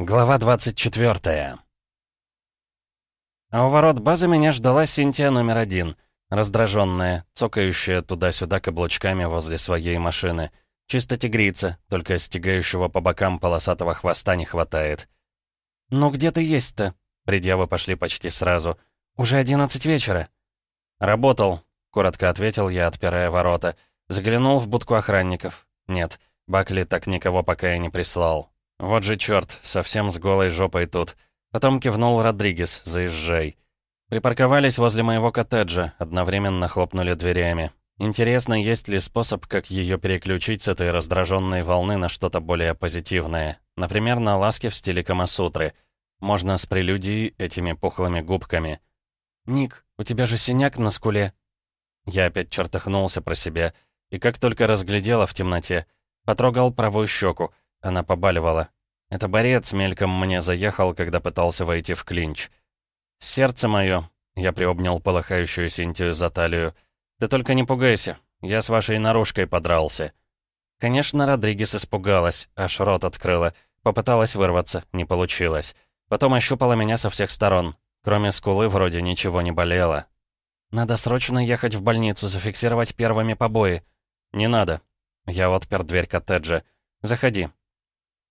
Глава 24 А у ворот базы меня ждала Синтия номер один, раздраженная, цокающая туда-сюда каблучками возле своей машины. Чисто тигрица, только стегающего по бокам полосатого хвоста не хватает. «Ну где ты есть-то?» Предъявы пошли почти сразу. «Уже одиннадцать вечера». «Работал», — коротко ответил я, отпирая ворота. Заглянул в будку охранников. «Нет, Бакли так никого пока и не прислал. «Вот же черт, совсем с голой жопой тут». Потом кивнул Родригес, заезжай. Припарковались возле моего коттеджа, одновременно хлопнули дверями. Интересно, есть ли способ, как ее переключить с этой раздраженной волны на что-то более позитивное. Например, на ласки в стиле Камасутры. Можно с прелюдией этими пухлыми губками. «Ник, у тебя же синяк на скуле». Я опять чертыхнулся про себя. И как только разглядела в темноте, потрогал правую щеку — она побаливала. Это борец мельком мне заехал, когда пытался войти в клинч. «Сердце мое», — я приобнял полыхающую Синтию за талию. «Ты только не пугайся, я с вашей наружкой подрался». Конечно, Родригес испугалась, аж рот открыла. Попыталась вырваться, не получилось. Потом ощупала меня со всех сторон. Кроме скулы вроде ничего не болело. «Надо срочно ехать в больницу, зафиксировать первыми побои». «Не надо». Я отпер дверь коттеджа. «Заходи,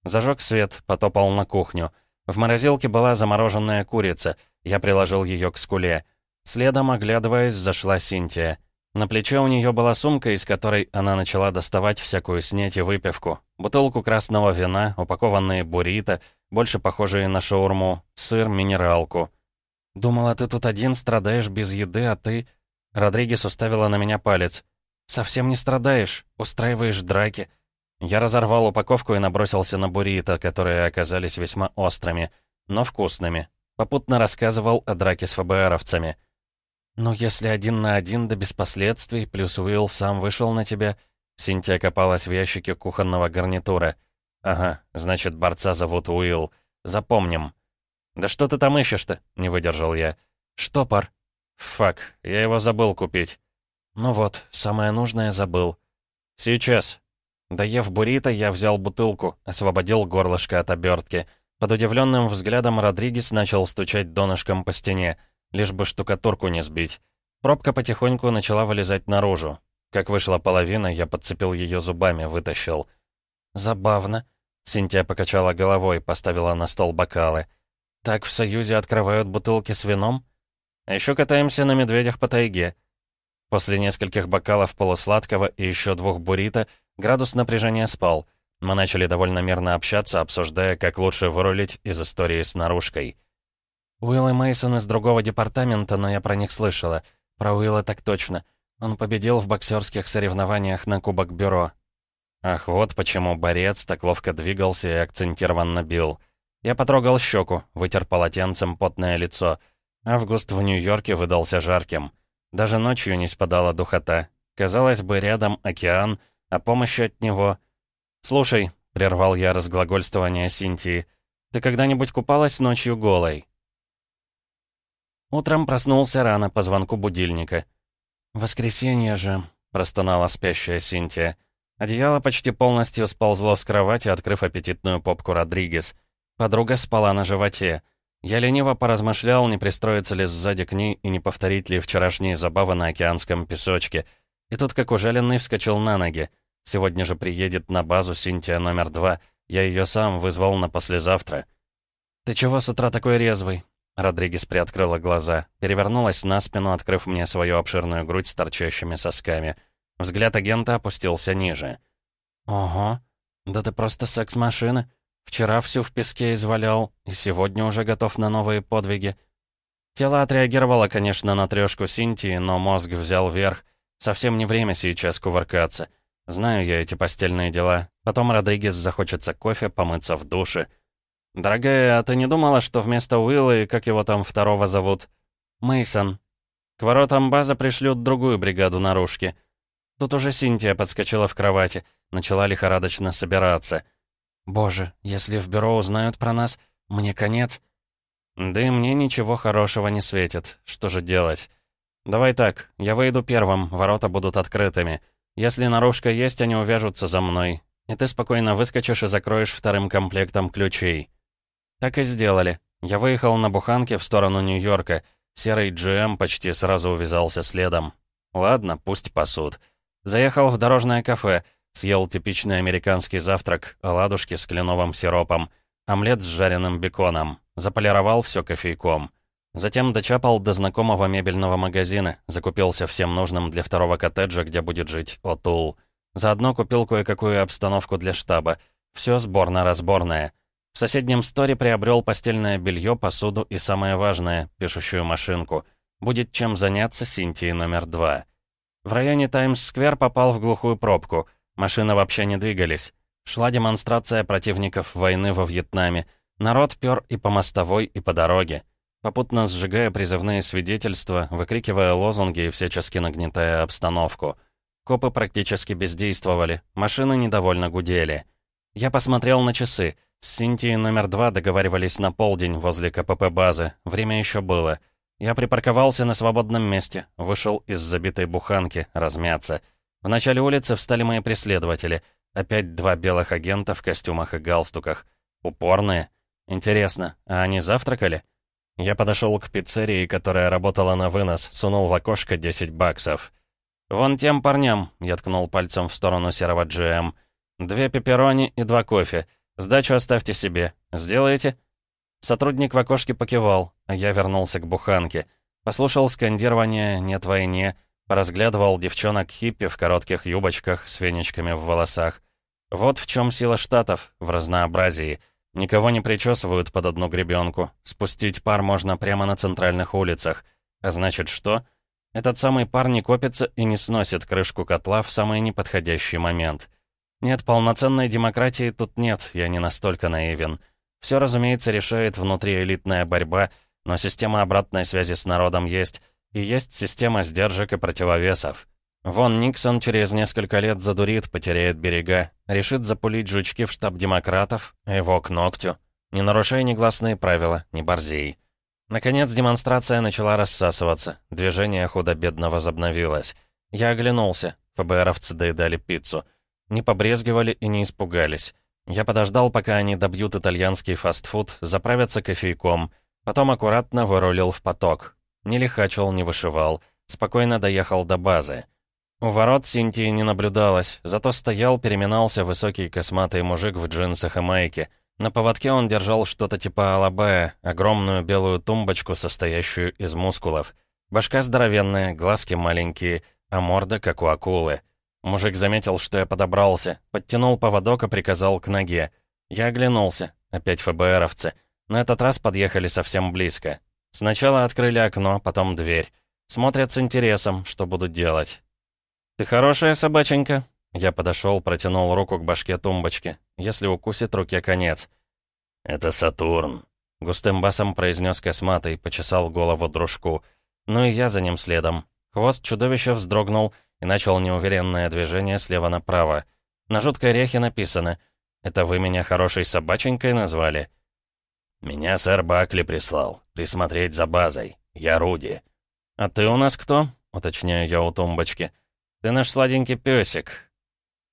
Зажег свет, потопал на кухню. В морозилке была замороженная курица. Я приложил ее к скуле. Следом, оглядываясь, зашла Синтия. На плече у нее была сумка, из которой она начала доставать всякую снеть и выпивку. Бутылку красного вина, упакованные буррито, больше похожие на шаурму, сыр, минералку. «Думала, ты тут один страдаешь без еды, а ты...» Родригес уставила на меня палец. «Совсем не страдаешь, устраиваешь драки. Я разорвал упаковку и набросился на буррито, которые оказались весьма острыми, но вкусными. Попутно рассказывал о драке с ФБРовцами. «Ну, если один на один, да без последствий, плюс Уилл сам вышел на тебя...» Синтия копалась в ящике кухонного гарнитура. «Ага, значит, борца зовут Уилл. Запомним». «Да что ты там ищешь-то?» — не выдержал я. «Штопор». «Фак, я его забыл купить». «Ну вот, самое нужное забыл». «Сейчас», Доев буррито, я взял бутылку, освободил горлышко от обертки. Под удивленным взглядом Родригес начал стучать донышком по стене, лишь бы штукатурку не сбить. Пробка потихоньку начала вылезать наружу. Как вышла половина, я подцепил ее зубами, вытащил. «Забавно», — Синтия покачала головой, поставила на стол бокалы. «Так в Союзе открывают бутылки с вином? А еще катаемся на медведях по тайге». После нескольких бокалов полусладкого и еще двух буррито Градус напряжения спал. Мы начали довольно мирно общаться, обсуждая, как лучше вырулить из истории с наружкой. Уилл и Мейсон из другого департамента, но я про них слышала. Про Уилла так точно. Он победил в боксерских соревнованиях на Кубок Бюро. Ах, вот почему борец так ловко двигался и акцентированно бил. Я потрогал щеку, вытер полотенцем потное лицо. Август в Нью-Йорке выдался жарким. Даже ночью не спадала духота. Казалось бы, рядом океан — а помощи от него... «Слушай», — прервал я разглагольствование Синтии, «ты когда-нибудь купалась ночью голой?» Утром проснулся рано по звонку будильника. «Воскресенье же», — простонала спящая Синтия. Одеяло почти полностью сползло с кровати, открыв аппетитную попку Родригес. Подруга спала на животе. Я лениво поразмышлял, не пристроиться ли сзади к ней и не повторить ли вчерашние забавы на океанском песочке. И тут, как ужаленный, вскочил на ноги. Сегодня же приедет на базу Синтия номер два. Я ее сам вызвал на послезавтра. «Ты чего с утра такой резвый?» Родригес приоткрыла глаза, перевернулась на спину, открыв мне свою обширную грудь с торчащими сосками. Взгляд агента опустился ниже. «Ого, да ты просто секс-машина. Вчера всю в песке извалял, и сегодня уже готов на новые подвиги». Тело отреагировало, конечно, на трёшку Синтии, но мозг взял верх. Совсем не время сейчас кувыркаться. Знаю я эти постельные дела. Потом Родригес захочется кофе, помыться в душе. «Дорогая, а ты не думала, что вместо Уилла и как его там второго зовут?» Мейсон. К воротам база пришлют другую бригаду наружки. Тут уже Синтия подскочила в кровати, начала лихорадочно собираться. «Боже, если в бюро узнают про нас, мне конец». «Да и мне ничего хорошего не светит. Что же делать?» «Давай так, я выйду первым, ворота будут открытыми». Если наружка есть, они увяжутся за мной. И ты спокойно выскочишь и закроешь вторым комплектом ключей. Так и сделали. Я выехал на буханке в сторону Нью-Йорка. Серый GM почти сразу увязался следом. Ладно, пусть пасут. Заехал в дорожное кафе, съел типичный американский завтрак, оладушки с кленовым сиропом, омлет с жареным беконом, заполировал все кофейком. Затем дочапал до знакомого мебельного магазина, закупился всем нужным для второго коттеджа, где будет жить Отул. Заодно купил кое-какую обстановку для штаба. Все сборно-разборное. В соседнем сторе приобрел постельное белье, посуду и, самое важное, пишущую машинку. Будет чем заняться Синтии номер два. В районе Таймс-сквер попал в глухую пробку. Машины вообще не двигались. Шла демонстрация противников войны во Вьетнаме. Народ пёр и по мостовой, и по дороге. Попутно сжигая призывные свидетельства, выкрикивая лозунги и всячески нагнетая обстановку. Копы практически бездействовали, машины недовольно гудели. Я посмотрел на часы — с Синтией номер два договаривались на полдень возле КПП базы. Время еще было. Я припарковался на свободном месте, вышел из забитой буханки, размяться. В начале улицы встали мои преследователи. Опять два белых агента в костюмах и галстуках. Упорные. Интересно, а они завтракали? Я подошел к пиццерии, которая работала на вынос, сунул в окошко 10 баксов. «Вон тем парням», — я ткнул пальцем в сторону серого GM. «Две пепперони и два кофе. «Сдачу оставьте себе. Сделаете?» Сотрудник в окошке покивал, а я вернулся к буханке. Послушал скандирование «Нет войне», поразглядывал девчонок-хиппи в коротких юбочках с веничками в волосах. Вот в чем сила штатов, в разнообразии. Никого не причесывают под одну гребенку. Спустить пар можно прямо на центральных улицах. А значит что? Этот самый пар не копится и не сносит крышку котла в самый неподходящий момент. Нет, полноценной демократии тут нет, я не настолько наивен. Все, разумеется, решает внутриэлитная борьба, но система обратной связи с народом есть, и есть система сдержек и противовесов. Вон Никсон через несколько лет задурит, потеряет берега, решит запулить жучки в штаб демократов, его к ногтю. Не нарушай негласные правила, не борзей. Наконец демонстрация начала рассасываться, движение худо-бедно возобновилось. Я оглянулся, ФБРовцы доедали пиццу. Не побрезгивали и не испугались. Я подождал, пока они добьют итальянский фастфуд, заправятся кофейком, потом аккуратно вырулил в поток. Не лихачил, не вышивал. Спокойно доехал до базы. У ворот Синтии не наблюдалось, зато стоял, переминался высокий косматый мужик в джинсах и майке. На поводке он держал что-то типа алабая, огромную белую тумбочку, состоящую из мускулов. Башка здоровенная, глазки маленькие, а морда как у акулы. Мужик заметил, что я подобрался, подтянул поводок и приказал к ноге. Я оглянулся. Опять ФБРовцы. На этот раз подъехали совсем близко. Сначала открыли окно, потом дверь. Смотрят с интересом, что будут делать. «Ты хорошая собаченька?» Я подошел, протянул руку к башке тумбочки. Если укусит, руке конец. «Это Сатурн», — густым басом произнес косматый, почесал голову дружку. Ну и я за ним следом. Хвост чудовища вздрогнул, и начал неуверенное движение слева направо. На жуткой рехе написано «Это вы меня хорошей собаченькой назвали?» «Меня сэр Бакли прислал. Присмотреть за базой. Я Руди». «А ты у нас кто?» — уточняю я у тумбочки. «Ты наш сладенький песик».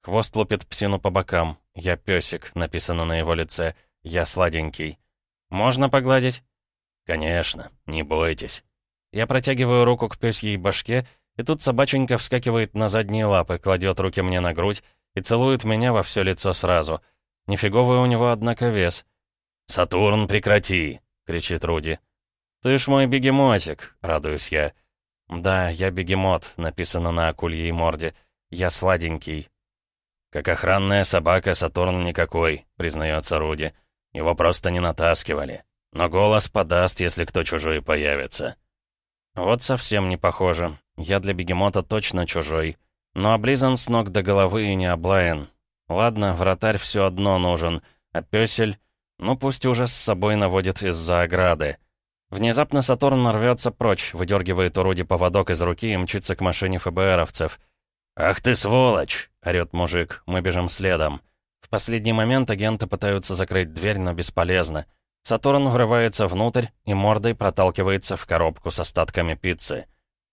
Хвост лупит псину по бокам. «Я песик», — написано на его лице. «Я сладенький». «Можно погладить?» «Конечно, не бойтесь». Я протягиваю руку к пёсьей башке и тут собаченька вскакивает на задние лапы, кладет руки мне на грудь и целует меня во все лицо сразу. Нифиговый у него, однако, вес. «Сатурн, прекрати!» — кричит Руди. «Ты ж мой бегемотик!» — радуюсь я. «Да, я бегемот», — написано на акульей морде. «Я сладенький». «Как охранная собака Сатурн никакой», — признается Руди. «Его просто не натаскивали. Но голос подаст, если кто чужой появится». Вот совсем не похоже. Я для бегемота точно чужой. Но облизан с ног до головы и не облаян. Ладно, вратарь все одно нужен, а пёсель... Ну пусть уже с собой наводит из-за ограды. Внезапно Сатурн рвется прочь, выдергивает у Руди поводок из руки и мчится к машине ФБРовцев. «Ах ты сволочь!» — орёт мужик. Мы бежим следом. В последний момент агенты пытаются закрыть дверь, но бесполезно. Сатурн врывается внутрь и мордой проталкивается в коробку с остатками пиццы.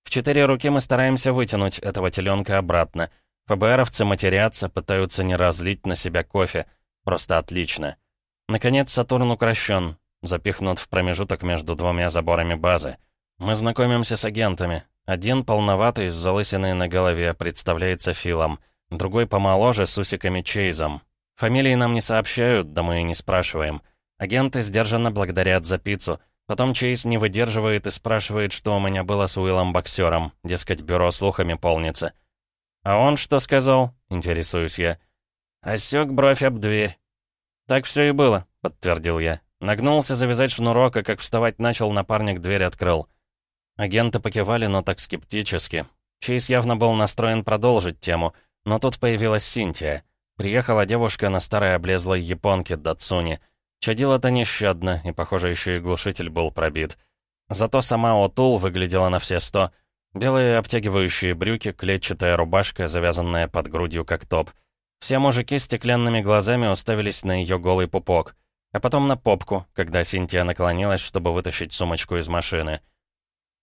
В четыре руки мы стараемся вытянуть этого теленка обратно. ФБРовцы матерятся, пытаются не разлить на себя кофе. Просто отлично. Наконец Сатурн укращен. Запихнут в промежуток между двумя заборами базы. Мы знакомимся с агентами. Один полноватый, с залысиной на голове, представляется Филом. Другой помоложе, с усиками Чейзом. Фамилии нам не сообщают, да мы и не спрашиваем. Агенты сдержанно благодарят за пиццу. Потом Чейз не выдерживает и спрашивает, что у меня было с Уиллом-боксером. Дескать, бюро слухами полнится. «А он что сказал?» — интересуюсь я. «Рассек бровь об дверь». «Так все и было», — подтвердил я. Нагнулся завязать шнурок, а как вставать начал, напарник дверь открыл. Агенты покивали, но так скептически. Чейз явно был настроен продолжить тему, но тут появилась Синтия. Приехала девушка на старой облезлой японке Датсуни. Чадила-то нещадно, и, похоже, еще и глушитель был пробит. Зато сама Отул выглядела на все сто. Белые обтягивающие брюки, клетчатая рубашка, завязанная под грудью как топ. Все мужики стеклянными глазами уставились на ее голый пупок. А потом на попку, когда Синтия наклонилась, чтобы вытащить сумочку из машины.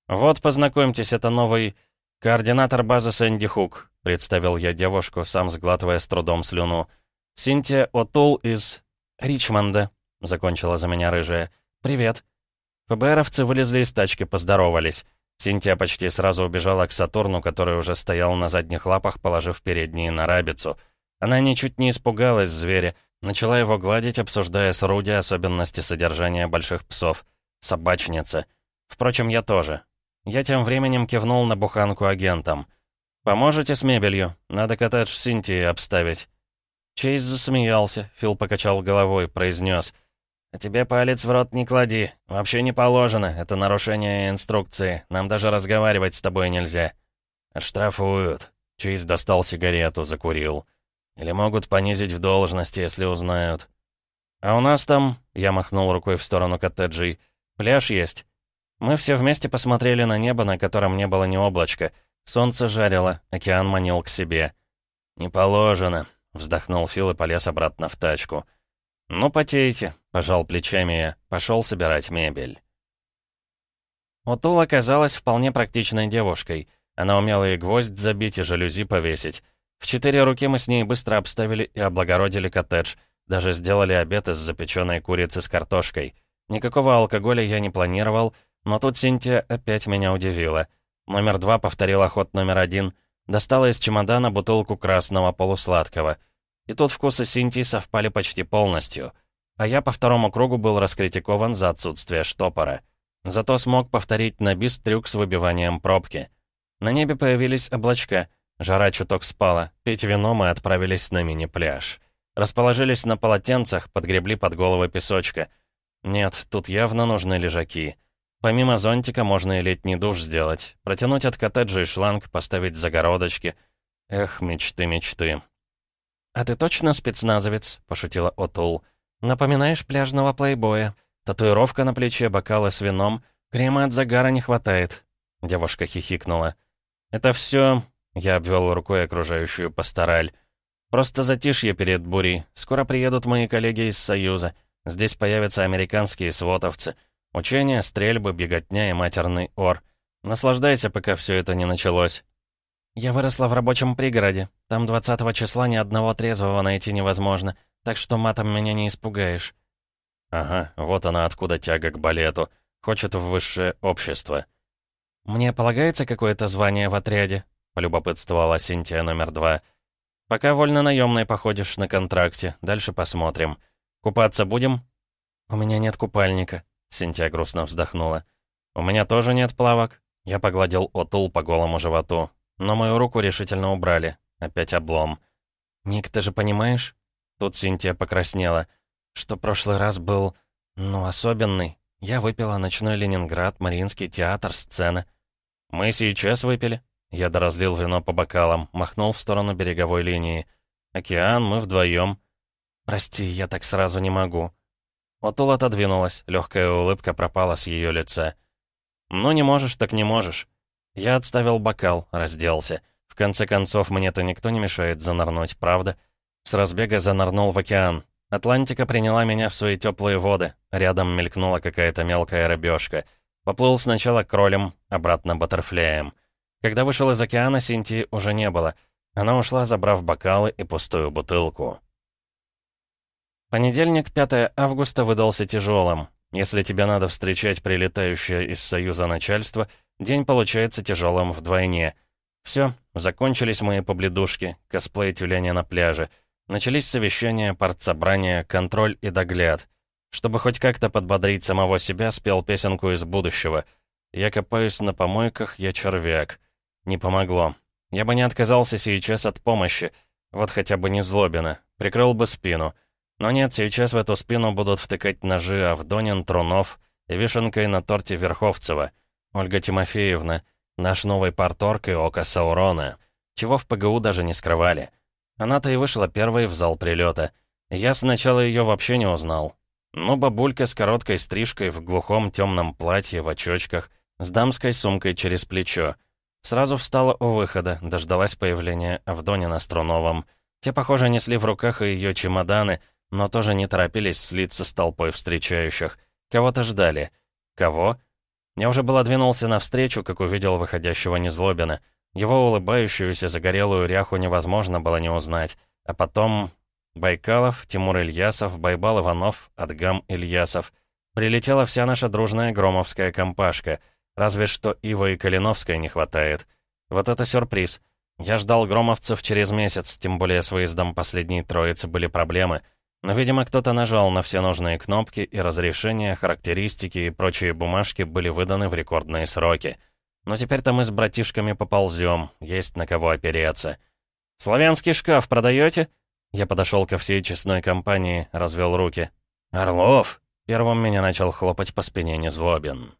«Вот, познакомьтесь, это новый координатор базы Сэнди Хук», представил я девушку, сам сглатывая с трудом слюну. «Синтия Отул из Ричмонда», — закончила за меня рыжая. «Привет». ФБРовцы вылезли из тачки, поздоровались. Синтия почти сразу убежала к Сатурну, который уже стоял на задних лапах, положив передние на рабицу. Она ничуть не испугалась зверя, начала его гладить, обсуждая с Руди особенности содержания больших псов. Собачница. Впрочем, я тоже. Я тем временем кивнул на буханку агентам. «Поможете с мебелью? Надо коттедж Синтии обставить». Чейз засмеялся, Фил покачал головой, произнес. «А тебе палец в рот не клади. Вообще не положено. Это нарушение инструкции. Нам даже разговаривать с тобой нельзя». «Оштрафуют». Чейз достал сигарету, закурил. «Или могут понизить в должности, если узнают». «А у нас там...» — я махнул рукой в сторону коттеджей. «Пляж есть. Мы все вместе посмотрели на небо, на котором не было ни облачка. Солнце жарило, океан манил к себе. «Не положено», — вздохнул Фил и полез обратно в тачку. «Ну, потейте», — пожал плечами я, пошел собирать мебель. Утул оказалась вполне практичной девушкой. Она умела и гвоздь забить, и жалюзи повесить. В четыре руки мы с ней быстро обставили и облагородили коттедж. Даже сделали обед из запеченной курицы с картошкой. Никакого алкоголя я не планировал, но тут Синтия опять меня удивила. Номер два повторила ход номер один. Достала из чемодана бутылку красного полусладкого. И тут вкусы Синтии совпали почти полностью. А я по второму кругу был раскритикован за отсутствие штопора. Зато смог повторить на бис трюк с выбиванием пробки. На небе появились облачка. Жара чуток спала. Пить вино мы отправились на мини-пляж. Расположились на полотенцах, подгребли под головы песочка. Нет, тут явно нужны лежаки. Помимо зонтика можно и летний душ сделать. Протянуть от коттеджа и шланг, поставить загородочки. Эх, мечты, мечты. «А ты точно спецназовец?» — пошутила Отул. «Напоминаешь пляжного плейбоя. Татуировка на плече, бокалы с вином. Крема от загара не хватает». Девушка хихикнула. «Это все...» — я обвел рукой окружающую пастораль. «Просто затишье перед бурей. Скоро приедут мои коллеги из Союза. Здесь появятся американские свотовцы». Учения, стрельбы, беготня и матерный ор. Наслаждайся, пока все это не началось. Я выросла в рабочем пригороде. Там 20 числа ни одного трезвого найти невозможно, так что матом меня не испугаешь. Ага, вот она откуда тяга к балету. Хочет в высшее общество. «Мне полагается какое-то звание в отряде?» — полюбопытствовала Синтия номер два. «Пока вольно наемной походишь на контракте. Дальше посмотрим. Купаться будем?» «У меня нет купальника», Синтия грустно вздохнула. «У меня тоже нет плавок». Я погладил Отул по голому животу. Но мою руку решительно убрали. Опять облом. «Ник, ты же понимаешь?» Тут Синтия покраснела. «Что прошлый раз был... ну, особенный. Я выпила ночной Ленинград, Мариинский театр, сцена». «Мы сейчас выпили». Я доразлил вино по бокалам, махнул в сторону береговой линии. «Океан, мы вдвоем». «Прости, я так сразу не могу». Отул отодвинулась, легкая улыбка пропала с ее лица. «Ну, не можешь, так не можешь». Я отставил бокал, разделся. В конце концов, мне-то никто не мешает занырнуть, правда? С разбега занырнул в океан. Атлантика приняла меня в свои теплые воды. Рядом мелькнула какая-то мелкая рыбешка. Поплыл сначала кролем, обратно баттерфляем. Когда вышел из океана, Синтии уже не было. Она ушла, забрав бокалы и пустую бутылку. Понедельник, 5 августа, выдался тяжелым. Если тебе надо встречать прилетающее из Союза начальство, день получается тяжелым вдвойне. Все, закончились мои побледушки, косплей тюленя на пляже. Начались совещания, партсобрания, контроль и догляд. Чтобы хоть как-то подбодрить самого себя, спел песенку из будущего. «Я копаюсь на помойках, я червяк». Не помогло. Я бы не отказался сейчас от помощи. Вот хотя бы не злобина. Прикрыл бы спину. Но нет, сейчас в эту спину будут втыкать ножи Авдонин, Трунов и вишенкой на торте Верховцева. Ольга Тимофеевна, наш новый порторг и око Саурона. Чего в ПГУ даже не скрывали. Она-то и вышла первой в зал прилета. Я сначала ее вообще не узнал. Ну, бабулька с короткой стрижкой, в глухом темном платье, в очочках, с дамской сумкой через плечо. Сразу встала у выхода, дождалась появления Авдонина с Труновым. Те, похоже, несли в руках ее чемоданы, но тоже не торопились слиться с толпой встречающих. Кого-то ждали. Кого? Я уже было двинулся навстречу, как увидел выходящего Незлобина. Его улыбающуюся загорелую ряху невозможно было не узнать. А потом Байкалов, Тимур Ильясов, Байбал Иванов, Адгам Ильясов. Прилетела вся наша дружная громовская компашка. Разве что Ива и Калиновской не хватает. Вот это сюрприз. Я ждал громовцев через месяц, тем более с выездом последней троицы были проблемы. Но, видимо, кто-то нажал на все нужные кнопки, и разрешения, характеристики и прочие бумажки были выданы в рекордные сроки. Но теперь-то мы с братишками поползем, есть на кого опереться. «Славянский шкаф продаете?» Я подошел ко всей честной компании, развел руки. «Орлов!» Первым меня начал хлопать по спине Незлобин.